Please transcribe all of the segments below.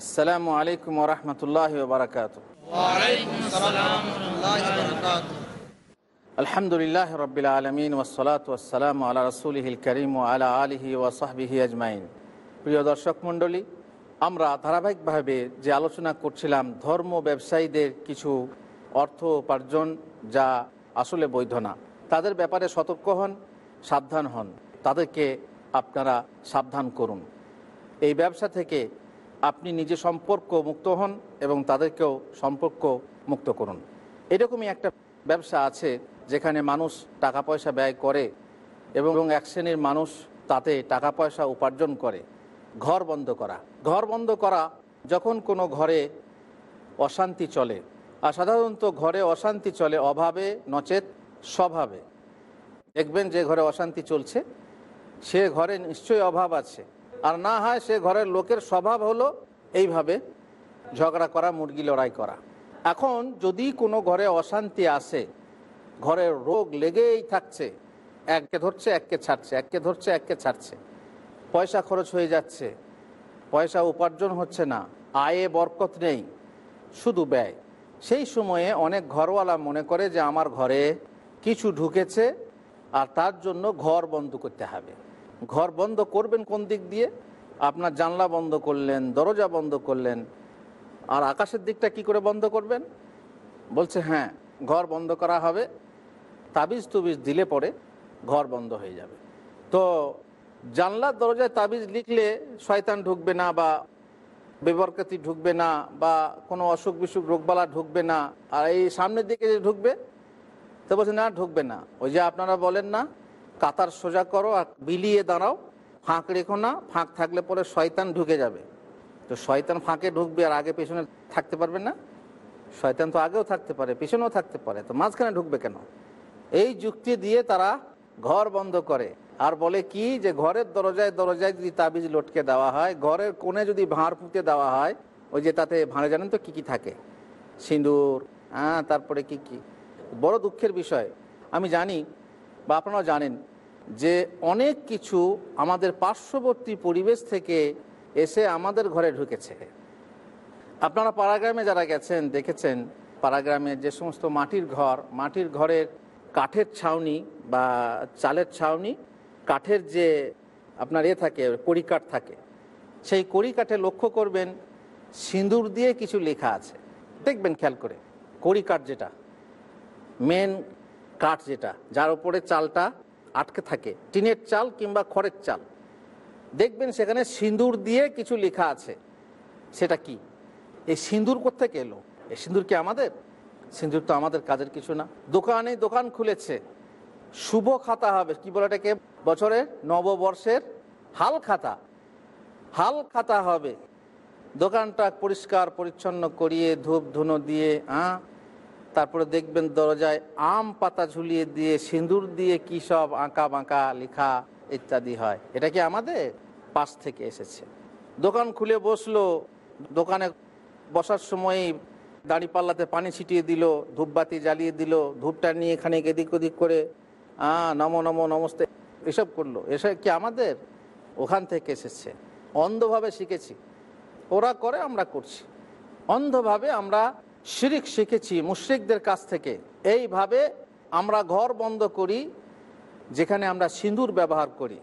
আসসালামু আলাইকুম রহমতুল্লাহ বারকাত আলহামদুলিল্লাহ রবিল আলমিন ওসলাত ওসালাম আল্লাহ রসুলহিল করিম ও আলা আলহি ওয়াসাহবিহি আজমাইন। প্রিয় দর্শক মণ্ডলী, আমরা ধারাবাহিকভাবে যে আলোচনা করছিলাম, ধর্ম ব্যবসায়ীদের কিছু অর্থ উপার্জন যা আসলে বৈধ না, তাদের ব্যাপারে সতর্ক হন, সাবধান হন। তাদেরকে আপনারা সাবধান করুন। এই ব্যবসা থেকে আপনি নিজে সম্পর্ক মুক্ত হন এবং তাদেরকেও সম্পর্ক মুক্ত করুন। এরকমই একটা ব্যবসা আছে যেখানে মানুষ টাকা পয়সা ব্যয় করে এবং এক শ্রেণির মানুষ তাতে টাকা পয়সা উপার্জন করে, ঘর বন্ধ করা। ঘর বন্ধ করা যখন কোনো ঘরে অশান্তি চলে, আর সাধারণত ঘরে অশান্তি চলে অভাবে, নচেত স্বভাবে। দেখবেন যে ঘরে অশান্তি চলছে, সে ঘরে নিশ্চয়ই অভাব আছে। আর না হয় সে ঘরের লোকের স্বভাব হলো এইভাবে ঝগড়া করা, মুরগি লড়াই করা। এখন যদি কোনো ঘরে অশান্তি আসে ঘরের রোগ লেগেই থাকছে এককে ধরছে এককে ছাড়ছে এককে ধরছে এককে ছাড়ছে, পয়সা খরচ হয়ে যাচ্ছে, পয়সা উপার্জন হচ্ছে না, আয়ে বরকত নেই, শুধু ব্যয়। সেই সময়ে অনেক ঘরওয়ালা মনে করে যে আমার ঘরে কিছু ঢুকেছে আর তার জন্য ঘর বন্ধ করতে হবে। ঘর বন্ধ করবেন কোন দিক দিয়ে? আপনার জানলা বন্ধ করলেন, দরজা বন্ধ করলেন, আর আকাশের দিকটা কি করে বন্ধ করবেন? বলছে হ্যাঁ ঘর বন্ধ করা হবে। তাবিজ তুবিজ দিলে পরে ঘর বন্ধ হয়ে যাবে। তো জানলার দরজায় তাবিজ লিখলে শয়তান ঢুকবে না বা বেবরকাতি ঢুকবে না বা কোনো অসুখ বিসুখ রোগবালা ঢুকবে না। আর এই সামনের দিকে যে ঢুকবে, তো বলছে, না, ঢুকবে না। ওই যে আপনারা বলেন না কাতার সোজা করো আর বিলিয়ে দাঁড়াও। ফাঁক রেখো না, ফাঁক থাকলে পরে শয়তান ঢুকে যাবে। তো শয়তান ফাঁকে ঢুকবে আর আগে পেছনে থাকতে পারবে না। শয়তান তো আগেও থাকতে পারে, পেছনেও থাকতে পারে। তো মাঝখানে ঢুকবে কেন? এই যুক্তি দিয়ে তারা ঘর বন্ধ করে। আর বলে কি যে ঘরের দরজায় দরজায় যদি তাবিজ লটকে দেওয়া হয়, ঘরের কোণে যদি ভাঁড় পুঁতে দেওয়া হয়, ওই যে তাতে ভাঁড়ে জানেন তো কি কি থাকে? সিঁদুর হ্যাঁ তারপরে কি কি? বড় দুঃখের বিষয়। আমি জানি বা আপনারাও জানেন যে অনেক কিছু আমাদের পার্শ্ববর্তী পরিবেশ থেকে এসে আমাদের ঘরে ঢুকেছে। আপনারা পাড়াগ্রামে যারা গেছেন, দেখেছেন পাড়াগ্রামে যে সমস্ত মাটির ঘর, মাটির ঘরের কাঠের ছাউনি বা চালের ছাউনি, কাঠের যে আপনার এ থাকে, কড়িকাঠ থাকে, সেই কড়িকাঠে লক্ষ্য করবেন সিঁদুর দিয়ে কিছু লেখা আছে। দেখবেন, খেয়াল করে, কড়িকাঠ যেটা মেন কাঠ যেটা, যার উপরে চালটা আটকে থাকে, টিনের চাল কিংবা খড়ের চাল। দেখবেন সেখানে সিঁদুর দিয়ে কিছু লেখা আছে। সেটা কি? এই সিঁদুর কোথেকে এলো? এই সিঁদুর কি আমাদের? সিঁদুর তো আমাদের কাজের কিছু না। দোকানে দোকান খুলেছে। শুভ খাতা হবে। কি বলে এটাকে? বছরের নববর্ষের হাল খাতা। হাল খাতা হবে। দোকানটা পরিষ্কার, পরিচ্ছন্ন করিয়ে ধূপ ধুনো দিয়ে হ্যাঁ তারপরে দেখবেন দরজায় আম পাতা ঝুলিয়ে দিয়ে সিঁদুর দিয়ে কি সব আঁকা বাঁকা লেখা ইত্যাদি হয়। এটা কি আমাদের পাশ থেকে এসেছে। দোকান খুলে বসল, দোকানে বসার সময় দাঁড়িপাল্লাতে পানি ছিটিয়ে দিল, ধূপবাতি জ্বালিয়ে দিল, ধূপটা নিয়ে এখানে এদিক ওদিক করে আহ নমো নমো, নমস্তে এসব করল। এসব কি আমাদের ওখান থেকে এসেছে। অন্ধভাবে শিখেছি। ওরা করে, আমরা করছি। অন্ধভাবে আমরা শিরিক শিখেছি মুশ্রিকদের কাছ থেকে। এইভাবে আমরা ঘর বন্ধ করি, যেখানে আমরা সিঁদুর ব্যবহার করি।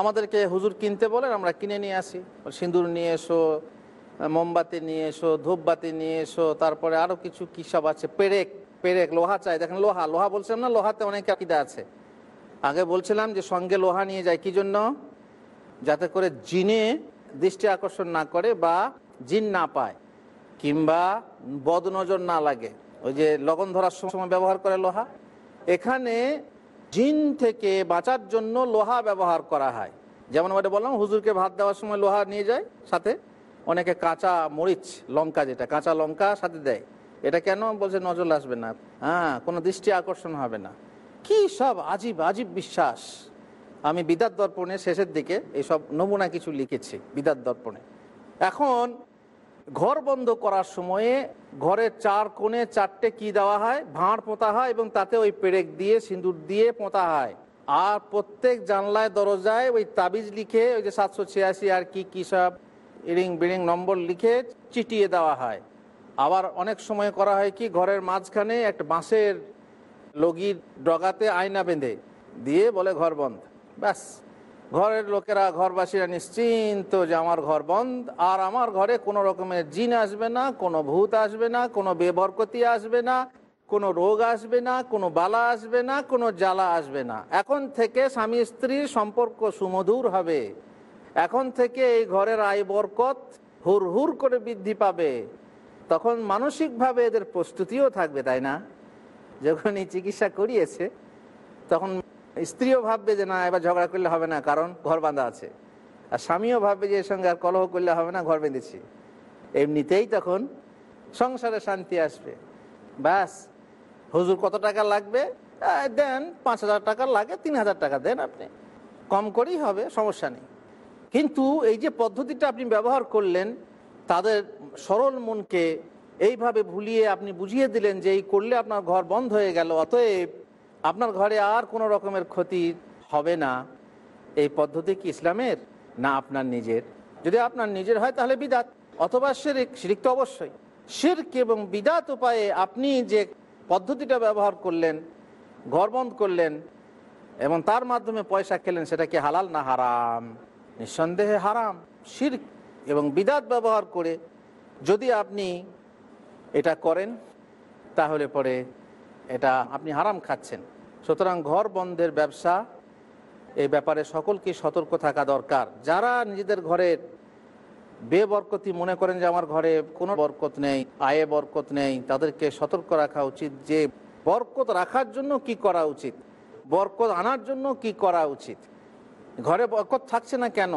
আমাদেরকে হুজুর কিনতে বলেন, আমরা কিনে নিয়ে আসি। সিঁদুর নিয়ে এসো, মোমবাতি নিয়ে এসো, ধূপবাতি নিয়ে এসো, তারপরে আরও কিছু কী সব আছে? পেরেক পেরেক, লোহা চাই। দেখেন লোহা লোহা বলছিলাম না, লোহাতে অনেক আকিদা আছে। আগে বলছিলাম যে, সঙ্গে লোহা নিয়ে যায় কি জন্য? যাতে করে জিনে দৃষ্টি আকর্ষণ না করে বা জিন না পায়। কিংবা বদ নজর না লাগে। ওই যে লগন ধরার সময় ব্যবহার করে লোহা। এখানে জিন থেকে বাঁচার জন্য লোহা ব্যবহার করা হয়। যেমন ওটা বললাম, হুজুরকে ভাত দেওয়ার সময় লোহা নিয়ে যায়, সাথে অনেকে কাঁচা মরিচ, লঙ্কা যেটা, কাঁচা লঙ্কা সাথে দেয়। এটা কেন? বলছে, নজর আসবে না। হ্যাঁ কোনো দৃষ্টি আকর্ষণ হবে না। কি সব আজীব আজীব বিশ্বাস। আমি বিদাত দর্পণে শেষের দিকে এইসব নমুনা কিছু লিখেছি, বিদাত দর্পণে। এখন ঘর বন্ধ করার সময়ে ঘরের চার কোণে চারটে কি দেওয়া হয়? ভাঁড় পোঁতা হয় এবং তাতে ওই পেরেক দিয়ে, সিঁদুর দিয়ে পোঁতা হয়। আর প্রত্যেক জানলায়, দরজায় ওই তাবিজ লিখে ওই যে সাতশো ছিয়াশি আর কি কী সব ইরিং বিরিং নম্বর লিখে চিটিয়ে দেওয়া হয়। আবার অনেক সময় করা হয় কি, ঘরের মাঝখানে একটা বাঁশের লগির ডগাতে আয়না বেঁধে, দিয়ে বলে ঘর বন্ধ। ব্যাস। ঘরের লোকেরা, ঘরবাসীরা নিশ্চিন্ত যে আমার ঘর বন্ধ। আর আমার ঘরে কোনো রকমের জিন আসবে না, কোনো ভূত আসবে না, কোনো বেবরকতি আসবে না, কোনো রোগ আসবে না, কোনো বালা আসবে না, কোনো জ্বালা আসবে না। এখন থেকে স্বামী স্ত্রীর সম্পর্ক সুমধুর হবে। এখন থেকে এই ঘরের আয় বরকত হুর হুর করে বৃদ্ধি পাবে। তখন মানসিকভাবে এদের প্রস্তুতিও থাকবে, তাই না? যখন এই চিকিৎসা করিয়েছে, তখন স্ত্রীও ভাববে যে না, এবার ঝগড়া করলে হবে না, কারণ ঘর বাঁধা আছে। আর স্বামীও ভাববে যে এর সঙ্গে আর কলহ করলে হবে না, ঘর বেঁধেছি। এমনিতেই তখন সংসারে শান্তি আসবে। ব্যাস, হুজুর কত টাকা লাগবে? দেন পাঁচ হাজার টাকা লাগে, তিন হাজার টাকা দেন আপনি। কম করেই হবে, সমস্যা নেই। কিন্তু এই যে পদ্ধতিটা আপনি ব্যবহার করলেন, তাদের সরল মনকে এইভাবে ভুলিয়ে আপনি বুঝিয়ে দিলেন যে এই করলে আপনার ঘর বন্ধ হয়ে গেল, অতএব আপনার ঘরে আর কোনো রকমের ক্ষতি হবে না। এই পদ্ধতি কি ইসলামের? না, আপনার নিজের। যদি আপনার নিজের হয়, তাহলে বিদাত। অথবা শিরিক। শিরিক তো অবশ্যই। শিরক এবং বিদাত উপায়ে আপনি যে পদ্ধতিটা ব্যবহার করলেন, ঘর বন্ধ করলেন, এবং তার মাধ্যমে পয়সা খেলেন, সেটা কি হালাল না হারাম? নিঃসন্দেহে হারাম। শিরক এবং বিদাত ব্যবহার করে যদি আপনি এটা করেন, তাহলে পরে এটা আপনি হারাম খাচ্ছেন। সুতরাং ঘর বন্ধের ব্যবসা, এই ব্যাপারে সকলকে সতর্ক থাকা দরকার। যারা নিজেদের ঘরের বেবরকতি মনে করেন যে আমার ঘরে কোনো বরকত নেই, আয়ে বরকত নেই, তাদেরকে সতর্ক রাখা উচিত যে বরকত রাখার জন্য কি করা উচিত? বরকত আনার জন্য কি করা উচিত? ঘরে বরকত থাকছে না কেন?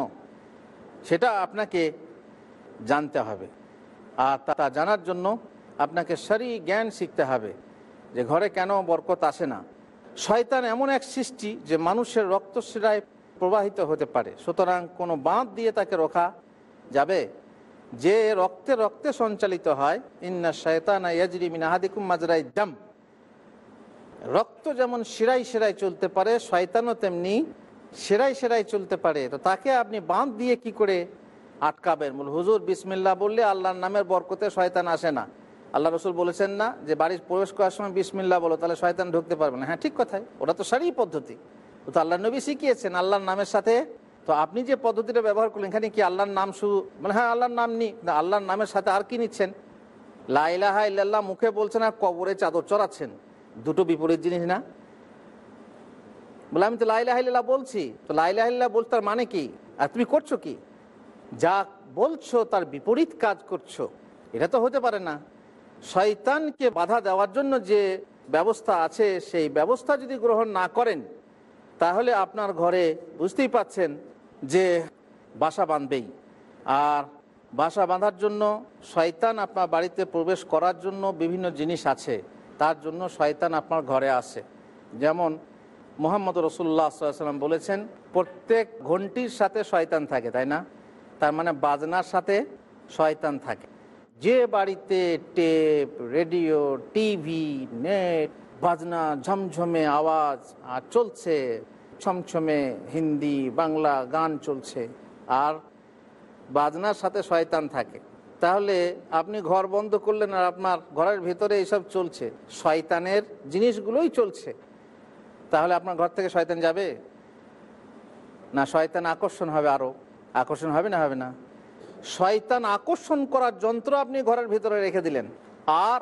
সেটা আপনাকে জানতে হবে। আর তা তা জানার জন্য আপনাকে সারি জ্ঞান শিখতে হবে। যে ঘরে কেন বরকত আসে না? শয়তান এমন এক সৃষ্টি যে মানুষের রক্ত রক্তশিরায় প্রবাহিত হতে পারে। সুতরাং কোনো বাঁধ দিয়ে তাকে রোখা যাবে। যে রক্তে রক্তে সঞ্চালিত হয়, ইন্না শয়তানা ইয়াজরি মিনাহাদিকুম মাজরাই দাম। রক্ত যেমন শিরাই শিরাই চলতে পারে, শয়তানও তেমনি সেরাই সেরাই চলতে পারে। তো তাকে আপনি বাঁধ দিয়ে কি করে আটকাবেন? হুজুর বিসমিল্লা বললে আল্লাহর নামের বরকতে শয়তান আসে না। আল্লাহ রসুল বলেছেন না যে বাড়ির প্রবেশ করার সময় বিসমিল্লা বলো, তাহলে শয়তান ঢুকতে পারবে না। হ্যাঁ ঠিক কথাই। ওটা তো সারি পদ্ধতি। তো আল্লাহ নবী শিখিয়েছেন আল্লাহর নামের সাথে। তো আপনি যে পদ্ধতিটা ব্যবহার করলেন, এখানে কি আল্লাহর নাম শুধু মানে হ্যাঁ আল্লাহর নাম নি, আল্লাহর নামের সাথে আর কি নিচ্ছেন? লাইলাহা ইল্লাল্লাহ মুখে বলছেন আর কবরে চাদর চড়াচ্ছেন। দুটো বিপরীত জিনিস না? বলে, আমি তো লাইলাহিল্লাহ বলছি। তো লাইলাহিল্লাহ বলতে তার মানে কি? আর তুমি করছ কি? যা বলছো তার বিপরীত কাজ করছ। এটা তো হতে পারে না। শয়তানকে বাধা দেওয়ার জন্য যে ব্যবস্থা আছে, সেই ব্যবস্থা যদি গ্রহণ না করেন, তাহলে আপনার ঘরে বুঝতেই পাচ্ছেন যে বাসা বাঁধবেই। আর বাসা বাঁধার জন্য শয়তান আপনার বাড়িতে প্রবেশ করার জন্য বিভিন্ন জিনিস আছে, তার জন্য শয়তান আপনার ঘরে আসে। যেমন মোহাম্মদ রসুল্লাহ সাল্লাম বলেছেন, প্রত্যেক ঘন্টির সাথে শয়তান থাকে, তাই না? তার মানে বাজনার সাথে শয়তান থাকে। যে বাড়িতে টেপ, রেডিও, টিভি, নেট, বাজনা, ঝমঝমে আওয়াজ, আর চলছে, ছমছমে হিন্দি, বাংলা গান চলছে, আর বাজনার সাথে শয়তান থাকে। তাহলে আপনি ঘর বন্ধ করলেন আর আপনার ঘরের ভেতরে এইসব চলছে। শয়তানের জিনিসগুলোই চলছে। তাহলে আপনার ঘর থেকে শয়তান যাবে? না, শয়তান আকর্ষণ হবে আরও। আকর্ষণ হবে না হবে না? শয়তান আকর্ষণ করার যন্ত্র আপনি ঘরের ভিতরে রেখে দিলেন। আর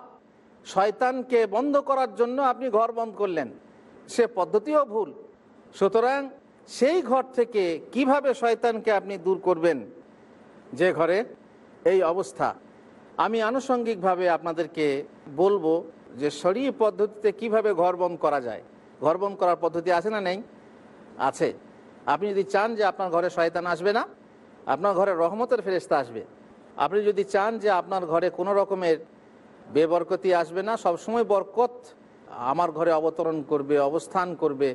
শয়তানকে বন্ধ করার জন্য আপনি ঘর বন্ধ করলেন। সে পদ্ধতিও ভুল। সুতরাং সেই ঘর থেকে কীভাবে শয়তানকে আপনি দূর করবেন? যে ঘরে এই অবস্থা। আমি আনুষঙ্গিকভাবে আপনাদেরকে বলব যে সরিয়ে পদ্ধতিতে কীভাবে ঘর বন্ধ করা যায়। ঘর বন্ধ করার পদ্ধতি আছে না নেই? আছে। আপনি যদি চান যে আপনার ঘরে শয়তান আসবে না আপনার ঘরে রহমতের ফেরেস্তা আসবে। আপনি যদি চান যে আপনার ঘরে কোনো রকমের বেবরকতি আসবে না, সবসময় বরকত আমার ঘরে অবতরণ করবে, অবস্থান করবে,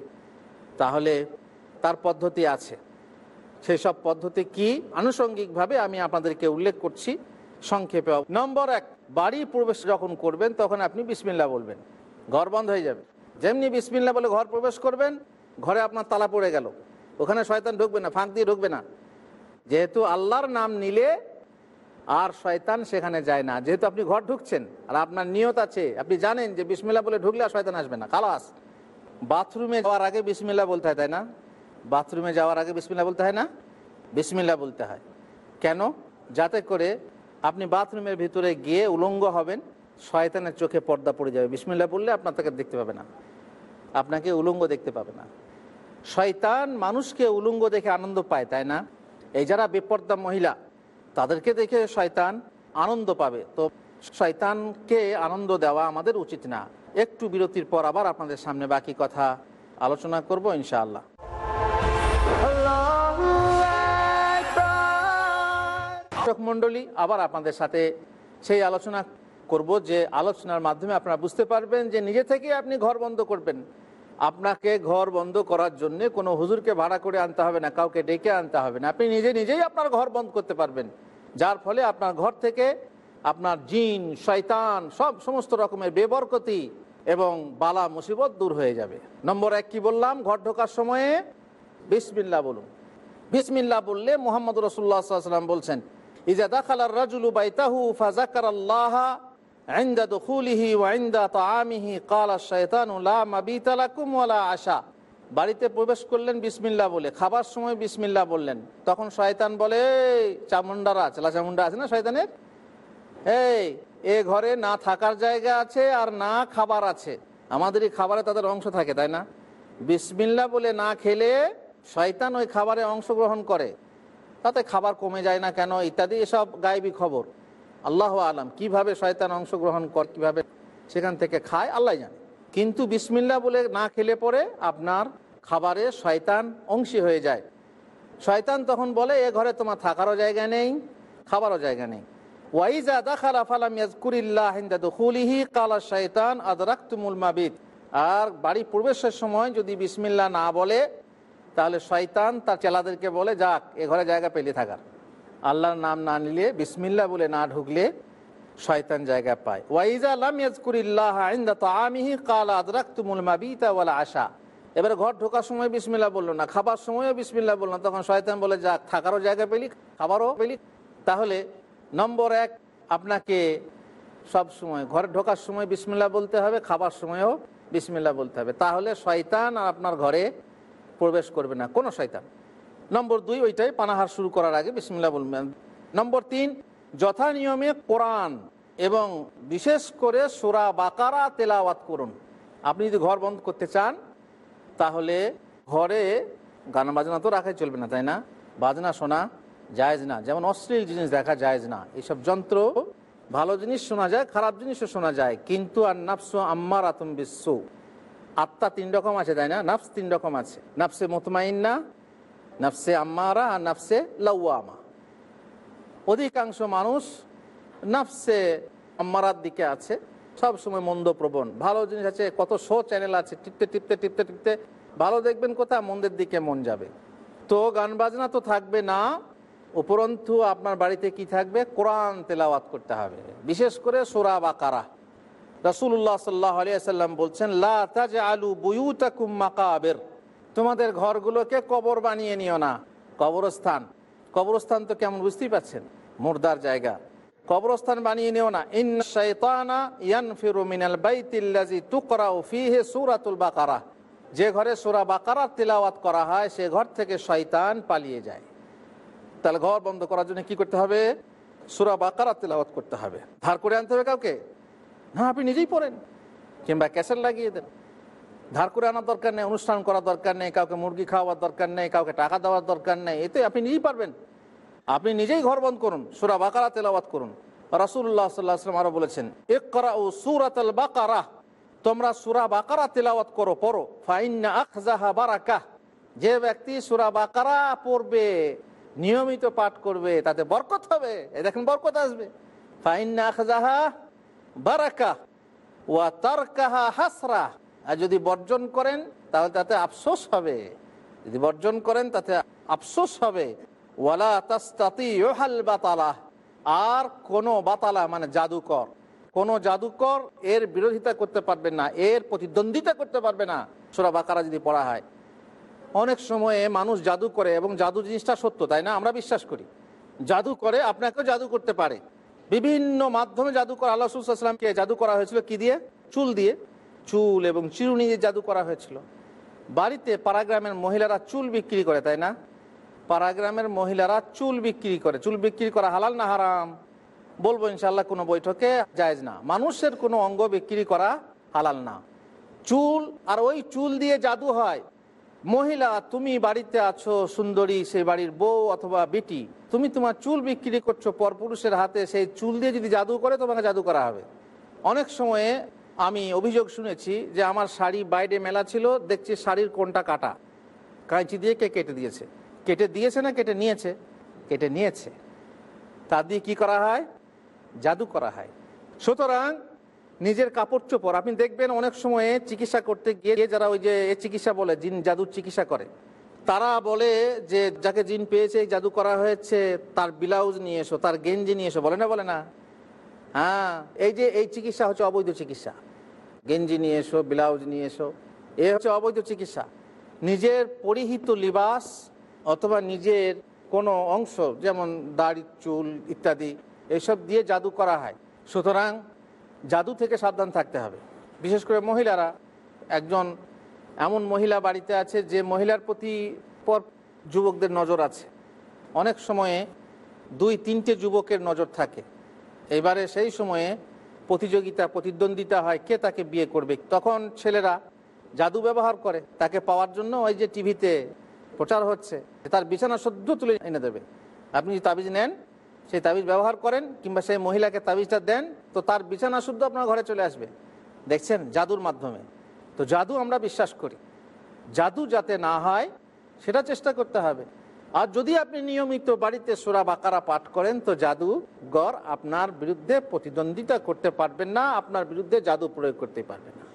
তাহলে তার পদ্ধতি আছে। সেই সব পদ্ধতি কি? আনুষঙ্গিকভাবে আমি আপনাদেরকে উল্লেখ করছি সংক্ষেপে। নম্বর এক, বাড়ি প্রবেশ যখন করবেন, তখন আপনি বিসমিল্লা বলবেন। ঘর বন্ধ হয়ে যাবে। যেমনি বিসমিল্লা বলে ঘর প্রবেশ করবেন, ঘরে আপনার তালা পড়ে গেল। ওখানে শয়তান ঢুকবে না, ফাঁক দিয়ে ঢুকবে না। যেহেতু আল্লাহর নাম নিলে আর শয়তান সেখানে যায় না। যেহেতু আপনি ঘর ঢুকছেন আর আপনার নিয়ত আছে, আপনি জানেন যে বিসমিল্লা বলে ঢুকলে আর শয়তান আসবে না। খালাস। বাথরুমে যাওয়ার আগে বিসমিল্লা বলতে হয়, তাই না? বাথরুমে যাওয়ার আগে বিসমিল্লা বলতে হয় না? বিসমিল্লা বলতে হয়। কেন? যাতে করে আপনি বাথরুমের ভিতরে গিয়ে উলঙ্গ হবেন, শয়তানের চোখে পর্দা পড়ে যাবে। বিসমিল্লা বললে আপনার তাকে দেখতে পাবে না। আপনাকে উলঙ্গ দেখতে পাবে না। শয়তান মানুষকে উলঙ্গ দেখে আনন্দ পায়, তাই না? এই যারা বেপর্দা মহিলা তাদেরকে দেখে শয়তান আনন্দ পাবে। তো শয়তানকে আনন্দ দেওয়া আমাদের উচিত না। একটু বিরতির পর আবার আপনাদের সামনে বাকি কথা আলোচনা করব ইনশাআল্লাহ। দর্শক মণ্ডলী আবার আপনাদের সাথে সেই আলোচনা করব যে আলোচনার মাধ্যমে আপনারা বুঝতে পারবেন যে নিজে থেকে আপনি ঘর বন্ধ করবেন। আপনাকে ঘর বন্ধ করার জন্য কোনো হুজুরকে ভাড়া করে আনতে হবে না, কাউকে ডেকে আনতে হবে না। আপনি নিজে নিজেই আপনার ঘর বন্ধ করতে পারবেন। যার ফলে আপনার ঘর থেকে আপনার জিন, শয়তান, সব সমস্ত রকমের বেবরকতি এবং বালা, মুসিবত দূর হয়ে যাবে। নম্বর এক কি বললাম? ঘর ঢোকার সময়ে বিসমিল্লা বলুন। বিসমিল্লা বললে মোহাম্মদ রসুল্লাহ বলছেন ইজা দাখালার রাজুলু বাইতাহু ফাজাকার আল্লাহ عند دخوله وعند طعامه قال الشيطان لا مبيت لكم ولا عشاء বাড়িতে প্রবেশ করলেন বিসমিল্লা বলে খাবার সময় বিসমিল্লা বললেন তখন শয়তান বলে "এই, চামুন্ডারা চেলা চামুন্ডা আছে না শয়তানের এই এ ঘরে না থাকার জায়গা আছে আর না খাবার আছে আমাদেরই খাবারে তাদের অংশ থাকে তাই না বিসমিল্লা বলে না খেলে শয়তান ওই খাবারে অংশগ্রহণ করে তাতে খাবার কমে যায় না কেন ইত্যাদি এসব গায়েবী খবর আল্লাহ আলাম, কীভাবে শয়তান অংশগ্রহণ কর, কীভাবে সেখান থেকে খায়, আল্লাহ জানে। কিন্তু বিসমিল্লা বলে না খেলে পরে আপনার খাবারে শয়তান অংশী হয়ে যায়। শয়তান তখন বলে, এ ঘরে তোমার থাকারও জায়গা নেই, খাবারও জায়গা নেই। মাবিদ আর বাড়ি প্রবেশের সময় যদি বিসমিল্লা না বলে, তাহলে শয়তান তার চেলাদেরকে বলে, যাক, এ ঘরে জায়গা পেলে থাকার। আল্লাহর নাম না নিলে বিসমিল্লা বলে না ঢুকলে শয়তান জায়গা পায়। ওয়াইজা লাম ইয়াজকুরিল্লাহ ইনদা তাআমিহি কালা আদরাকতুমুল মাবিতা ওয়াল আশা। এবারে ঘর ঢোকার সময় বিসমিল্লা বলল না, খাবার সময়ও বিসমিল্লা বলল না, তখন শয়তান বলে যাক থাকারও জায়গা পেলি, খাবারও পেলি। তাহলে নম্বর এক, আপনাকে সব সময়, ঘরে ঢোকার সময় বিসমিল্লা বলতে হবে, খাবার সময়ও বিসমিল্লা বলতে হবে। তাহলে শয়তান আর আপনার ঘরে প্রবেশ করবে না, কোনো শয়তান। নম্বর দুই, ওইটাই পানাহার শুরু করার আগে বিসমিল্লা বলবেন। নম্বর তিন, যথা নিয়মে কোরআন এবং বিশেষ করে সোরা বাকারা তেলাওয়াত করুন। আপনি যদি ঘর বন্ধ করতে চান, তাহলে ঘরে গান বাজনা তো রাখাই চলবে না, তাই না? বাজনা শোনা জায়েজ না। যেমন অশ্লীল জিনিস দেখা জায়েজ না। এইসব যন্ত্র ভালো জিনিস শোনা যায়, খারাপ জিনিসও শোনা যায়। কিন্তু আর নাফস আম্মার আতম বিশ্ব আত্মা তিন রকম আছে, তাই না? নাফস তিন রকম আছে। নাফসে মোতমাইন্না নাফসে আম্মারা আর নাফসে লাউয়ামা অধিকাংশ মানুষ নাফসে আম্মারার দিকে আছে, সব সময় মন্দ প্রবণ। ভালো জিনিস আছে, কত শো চ্যানেল আছে, টিপতে টিপতে টিপতে টিপতে। ভালো দেখবেন কোথায়, মন্দের দিকে মন যাবে। তো গান বাজনা তো থাকবে না, উপরন্তু আপনার বাড়িতে কি থাকবে? কোরআন তেলাওয়াত করতে হবে। বিশেষ করে সোরা বা কারা রসুল্লাহ সাল্লাহ আলিয়াল্লাম বলছেন, লা তাজ আলু বুয়ুতাকুম মাকাবের। তোমাদের ঘরগুলোকে কবর বানিয়ে নিও না। কবরস্থান। কবরস্থান তো কেমন বুঝতেই পারছেন মুর্দার জায়গা। কবরস্থান বানিয়ে নিও না। ইন তুকরাউ ফিহি সূরাতুল বাকারা। যে ঘরে সুরা বাকারা তিলাওয়াত করা হয়, সে ঘর থেকে শয়তান পালিয়ে যায়। তাহলে ঘর বন্ধ করার জন্য কি করতে হবে? সুরা বাকারা তিলাওয়াত করতে হবে। ধার করে আনতে হবে কাউকে? না, আপনি নিজেই পড়েন। কিংবা ক্যাসেট লাগিয়ে দেন। ধার করে আনার দরকার নেই, অনুষ্ঠান করার দরকার নেই, কাউকে মুরগি খাওয়ার দরকার নেই, কাউকে টাকা দেওয়ার দরকার নেই, এতে আপনি নিজেই পারবেন। আপনি নিজেই ঘর বন্ধ করুন, সুরা বাকারা তেলাওয়াত করুন। রাসুল্লাহ সাল্লাহাম আরও বলেছেন করা ও সুরাত বাকারা তোমরা সুরা বাকারা তেলাওয়াত করো, পড়ো। ফাইন্না আখজাহা বারাকা, যে ব্যক্তি সুরা বাকারা পড়বে, নিয়মিত পাঠ করবে, তাতে বরকত হবে। এ দেখেন বরকত আসবে। ফাইন্না আখজাহা বারাকা, ওয়া তারকাহা হাসরা আর যদি বর্জন করেন, তাহলে তাতে আফসোস হবে। যদি বর্জন করেন, তাতে আফসোস হবে। ওয়ালা তাস্তাতি ইহাল বাতালা। আর কোনো বাতালা মানে জাদুকর। কোনো জাদুকর এর বিরোধিতা করতে পারবে না, এর প্রতিদ্বন্দ্বিতা করতে পারবে না। সোরা বাকারা যদি পড়া হয়। অনেক সময়ে মানুষ জাদু করে এবং জাদু জিনিসটা সত্য, তাই না? আমরা বিশ্বাস করি। জাদু করে, আপনাকেও জাদু করতে পারে। বিভিন্ন মাধ্যমে জাদু করা, আল্লাহ রসুলামকে জাদু করা হয়েছিল কি দিয়ে? চুল দিয়ে। চুল এবং চিরুনি দিয়ে জাদু করা হয়েছিল। বাড়িতে পাড়াগ্রামের মহিলারা চুল বিক্রি করে, তাই না? পাড়াগ্রামের মহিলারা চুল বিক্রি করে। চুল বিক্রি করা হালাল না হারাম? বলব ইনশাল্লাহ কোনো বৈঠকে জায়েজ না। মানুষের কোনো অঙ্গ বিক্রি করা হালাল না। চুল আর ওই চুল দিয়ে জাদু হয়। মহিলা, তুমি বাড়িতে আছো সুন্দরী, সেই বাড়ির বউ অথবা বেটি। তুমি তোমার চুল বিক্রি করছ পরপুরুষের হাতে, সেই চুল দিয়ে যদি জাদু করে, তোমাকে জাদু করা হবে। অনেক সময়ে আমি অভিযোগ শুনেছি যে আমার শাড়ি বাইরে মেলা ছিল, দেখছি শাড়ির কোনটা কাটা। কাঁচি দিয়ে কে কেটে দিয়েছে? কেটে দিয়েছে না কেটে নিয়েছে? কেটে নিয়েছে। তা দিয়ে কি করা হয়? জাদু করা হয়। সুতরাং নিজের কাপড় চোপড়, আপনি দেখবেন অনেক সময়ে চিকিৎসা করতে গিয়ে যারা ওই যে এ চিকিৎসা বলে, জিন জাদুর চিকিৎসা করে, তারা বলে যে যাকে জিন পেয়েছে জাদু করা হয়েছে, তার ব্লাউজ নিয়ে এসো, তার গেঞ্জি নিয়ে এসো, বলে না বলে না। হ্যাঁ এই যে এই চিকিৎসা হচ্ছে অবৈধ চিকিৎসা। গেঞ্জি নিয়ে এসো, ব্লাউজ নিয়ে এসো, এ হচ্ছে অবৈধ চিকিৎসা। নিজের পরিহিত লিবাস অথবা নিজের কোনো অংশ, যেমন দাড়ি, চুল ইত্যাদি, এসব দিয়ে জাদু করা হয়। সুতরাং জাদু থেকে সাবধান থাকতে হবে। বিশেষ করে মহিলারা, একজন এমন মহিলা বাড়িতে আছে যে মহিলার প্রতি পর যুবকদের নজর আছে। অনেক সময়ে দুই তিনটে যুবকের নজর থাকে। এবারে সেই সময়ে প্রতিযোগিতা, প্রতিদ্বন্দ্বিতা হয়, কে তাকে বিয়ে করবে? তখন ছেলেরা জাদু ব্যবহার করে। তাকে পাওয়ার জন্য ওই যে টিভিতে প্রচার হচ্ছে। তার বিছানা সদ্য তুলে এনে দেবে। আপনি যদি তাবিজ নেন, সেই তাবিজ ব্যবহার করেন, কিংবা সেই মহিলাকে তাবিজটা দেন, তো তার বিছানা শুদ্ধ আপনার ঘরে চলে আসবে। দেখছেন, জাদুর মাধ্যমে। তো জাদু আমরা বিশ্বাস করি। জাদু যাতে না হয়, সেটা চেষ্টা করতে হবে। আর যদি আপনি নিয়মিত বাড়িতে সোরা বাকারা পাঠ করেন, তো জাদু জাদুগর আপনার বিরুদ্ধে প্রতিদ্বন্দ্বিতা করতে পারবেন না, আপনার বিরুদ্ধে জাদু প্রয়োগ করতে পারবেন না।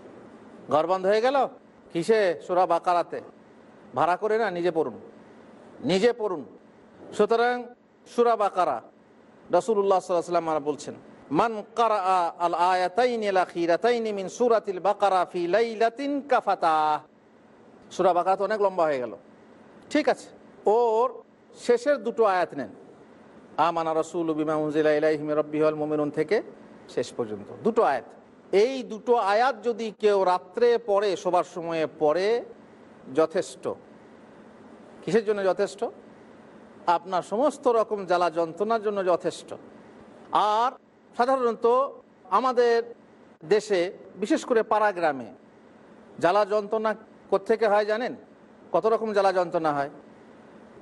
ঘর বন্ধ হয়ে গেল? কিসে সোরা বাকারাতে? ভাড়া করে না, নিজে পড়ুন। নিজে পড়ুন। সুতরাং সুরা বাকারা রসুল্লাহ সাল্লাম বলছেন আল মিন সূরাতিল বাকারা ফি কাফাতা। অনেক লম্বা হয়ে গেল। ঠিক আছে। ওর শেষের দুটো আয়াত নেন। আমানা রসুল বিমা থেকে শেষ পর্যন্ত। দুটো আয়াত। এই দুটো আয়াত যদি কেউ রাত্রে পড়ে, শোবার সময়ে পড়ে, যথেষ্ট। কিসের জন্য যথেষ্ট? আপনার সমস্ত রকম জ্বালা যন্ত্রণার জন্য যথেষ্ট। আর সাধারণত আমাদের দেশে, বিশেষ করে পাড়া গ্রামে, জ্বালা যন্ত্রণা কোথেকে হয় জানেন? কত রকম জ্বালা যন্ত্রণা হয়?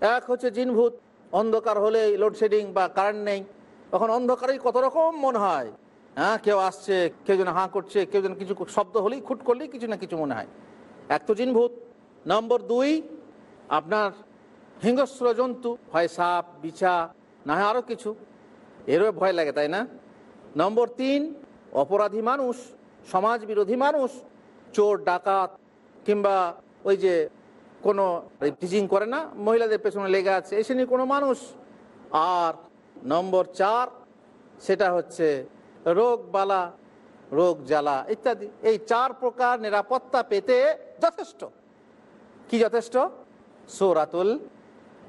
এক হচ্ছে জিনভূত, অন্ধকার হলে লোডশেডিং বা কারেন্ট নেই। তখন অন্ধকারেই কত রকম মনে হয়? হ্যাঁ কেউ আসছে, কেউ যেন হাঁ করছে, কেউ যেন কিছু শব্দ হলেই খুট করলেই কিছু না কিছু মনে হয়। এক তো জিনভূত। নম্বর দুই, আপনার হিংস্র জন্তু হয় সাপ, বিছা, না হয় আরও কিছু। এরও ভয় লাগে, তাই না? নম্বর তিন, অপরাধী মানুষ সমাজ বিরোধী মানুষ, চোর, ডাকাত, কিংবা ওই যে কোনো টিচিং করে না, মহিলাদের পেছনে লেগে আছে। এসে নিয়ে কোনো মানুষ। আর নম্বর চার, সেটা হচ্ছে রোগ বালা, রোগ জ্বালা ইত্যাদি। এই চার প্রকার নিরাপত্তা পেতে যথেষ্ট। কি যথেষ্ট? সৌরাতুল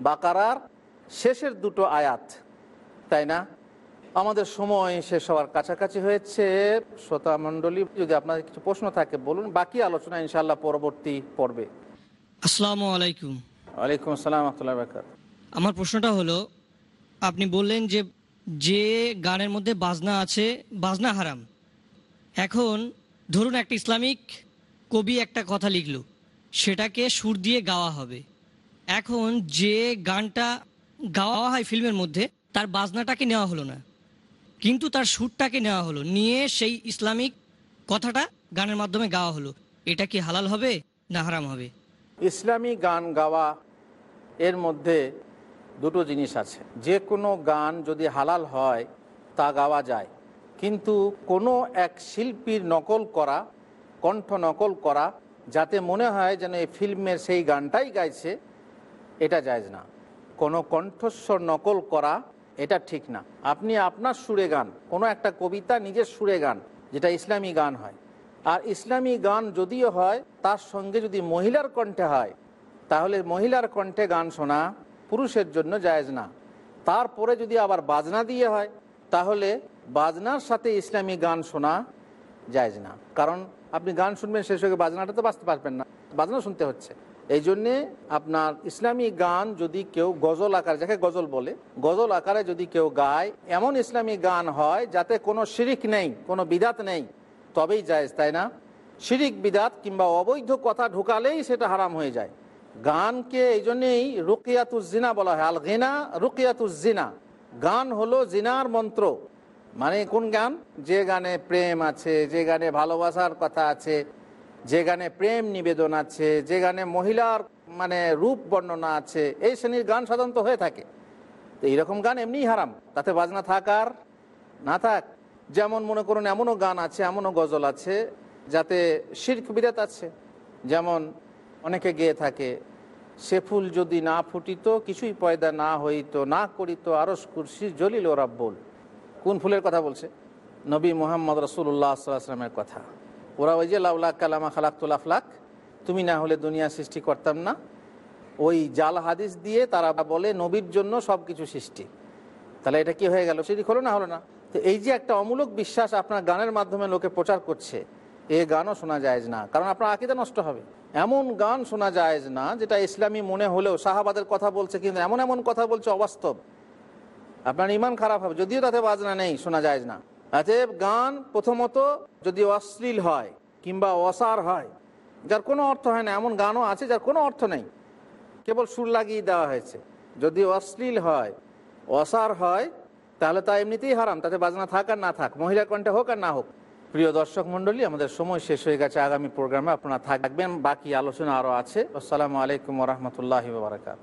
বাকারার শেষের দুটো আয়াত। তাই না? আমাদের সময় শেষ হওয়ার কাছাকাছি হয়েছে। শ্রোতা মণ্ডলী, যদি আপনাদের কিছু প্রশ্ন থাকে, বলুন। বাকি আলোচনা ইনশাল্লাহ পরবর্তী পর্বে। আসসালামু আলাইকুম। ওয়ালাইকুম আসসালাম আমার প্রশ্নটা হলো আপনি বললেন যে যে গানের মধ্যে বাজনা আছে বাজনা হারাম। এখন ধরুন একটা ইসলামিক কবি একটা কথা লিখলো সেটাকে সুর দিয়ে গাওয়া হবে। এখন যে গানটা গাওয়া হয় ফিল্মের মধ্যে তার বাজনাটাকে নেওয়া হলো না। কিন্তু তার সুরটাকে নেওয়া হলো নিয়ে সেই ইসলামিক কথাটা গানের মাধ্যমে গাওয়া হলো। এটা কি হালাল হবে না হারাম হবে? ইসলামী গান গাওয়া এর মধ্যে দুটো জিনিস আছে। যে কোনো গান যদি হালাল হয়, তা গাওয়া যায়। কিন্তু কোনো এক শিল্পীর নকল করা, কণ্ঠ নকল করা, যাতে মনে হয় যেন এই ফিল্মের সেই গানটাই গাইছে, এটা জায়জ না। কোনো কণ্ঠস্বর নকল করা, এটা ঠিক না। আপনি আপনার সুরে গান, কোনো একটা কবিতা নিজের সুরে গান, যেটা ইসলামী গান হয়। আর ইসলামী গান যদিও হয়, তার সঙ্গে যদি মহিলার কণ্ঠে হয়, তাহলে মহিলার কণ্ঠে গান শোনা পুরুষের জন্য জায়েজ না। তারপরে যদি আবার বাজনা দিয়ে হয়, তাহলে বাজনার সাথে ইসলামী গান শোনা যায়জ না। কারণ আপনি গান শুনবেন, শেষ সঙ্গে বাজনাটা তো বাঁচতে পারবেন না। বাজনা শুনতে হচ্ছে। এই জন্যে আপনার ইসলামী গান যদি কেউ গজল আকারে, যাকে গজল বলে, গজল আকারে যদি কেউ গায়, এমন ইসলামী গান হয় যাতে কোনো শিরিক নেই, কোনো বিদাত নেই তবেই জায়েজ, তাই না? শিরিক, বিদাত কিংবা অবৈধ কথা ঢুকালেই সেটা হারাম হয়ে যায়। গানকে এই জন্যেই রুকিয়াতুজিনা বলা হয়। আল গিনা রুকিয়াতুজিনা গান হলো জিনার মন্ত্র। মানে কোন গান? যে গানে প্রেম আছে, যে গানে ভালোবাসার কথা আছে, যে গানে প্রেম নিবেদন আছে, যে গানে মহিলার মানে রূপ বর্ণনা আছে, এই শ্রেণির গান সাধারণত হয়ে থাকে। তো এইরকম গান এমনিই হারাম। তাতে বাজনা থাক আর না থাক। যেমন মনে করুন এমনও গান আছে, এমনও গজল আছে যাতে শির্ক বিদাত আছে। যেমন অনেকে গেয়ে থাকে, সে ফুল যদি না ফুটিত, কিছুই পয়দা না হইতো, না করিত আরস কুরসি জলিল ও রাব্বুল। কোন ফুলের কথা বলছে? নবী মোহাম্মদ রসুল্লাহ আসলামের কথা। ওরা ওই যে লাউলা কালামা খালাকুল আফলাক তুমি না হলে দুনিয়া সৃষ্টি করতাম না। ওই জাল হাদিস দিয়ে তারা বলে, নবীর জন্য সব কিছু সৃষ্টি। তাহলে এটা কি হয়ে গেল? সেটি হলো না হলো না? তো এই যে একটা অমূলক বিশ্বাস আপনার গানের মাধ্যমে লোকে প্রচার করছে, এ গানও শোনা যায় না। কারণ আপনার আকিদা নষ্ট হবে। এমন গান শোনা যায় না যেটা ইসলামী মনে হলেও শাহাবাদের কথা বলছে, কিন্তু এমন এমন কথা বলছে অবাস্তব। আপনার ইমান খারাপ হবে, যদিও তাতে বাজনা নেই, শোনা যায় না। তাতে গান প্রথমত যদি অশ্লীল হয় কিংবা অসার হয়, যার কোনো অর্থ হয় না, এমন গানও আছে যার কোনো অর্থ নেই। কেবল সুর লাগিয়ে দেওয়া হয়েছে। যদি অশ্লীল হয়, অসার হয় তাহলে তা এমনিতেই হারাম, তাতে বাজনা থাক আর না থাক মহিলা কণ্ঠে হোক আর না হোক। প্রিয় দর্শক মণ্ডলী, আমাদের সময় শেষ হয়ে গেছে আগামী প্রোগ্রামে, আপনারা থাকবেন, বাকি আলোচনা আরও আছে। আসসালামু আলাইকুম রহমতুল্লাহ বারকাত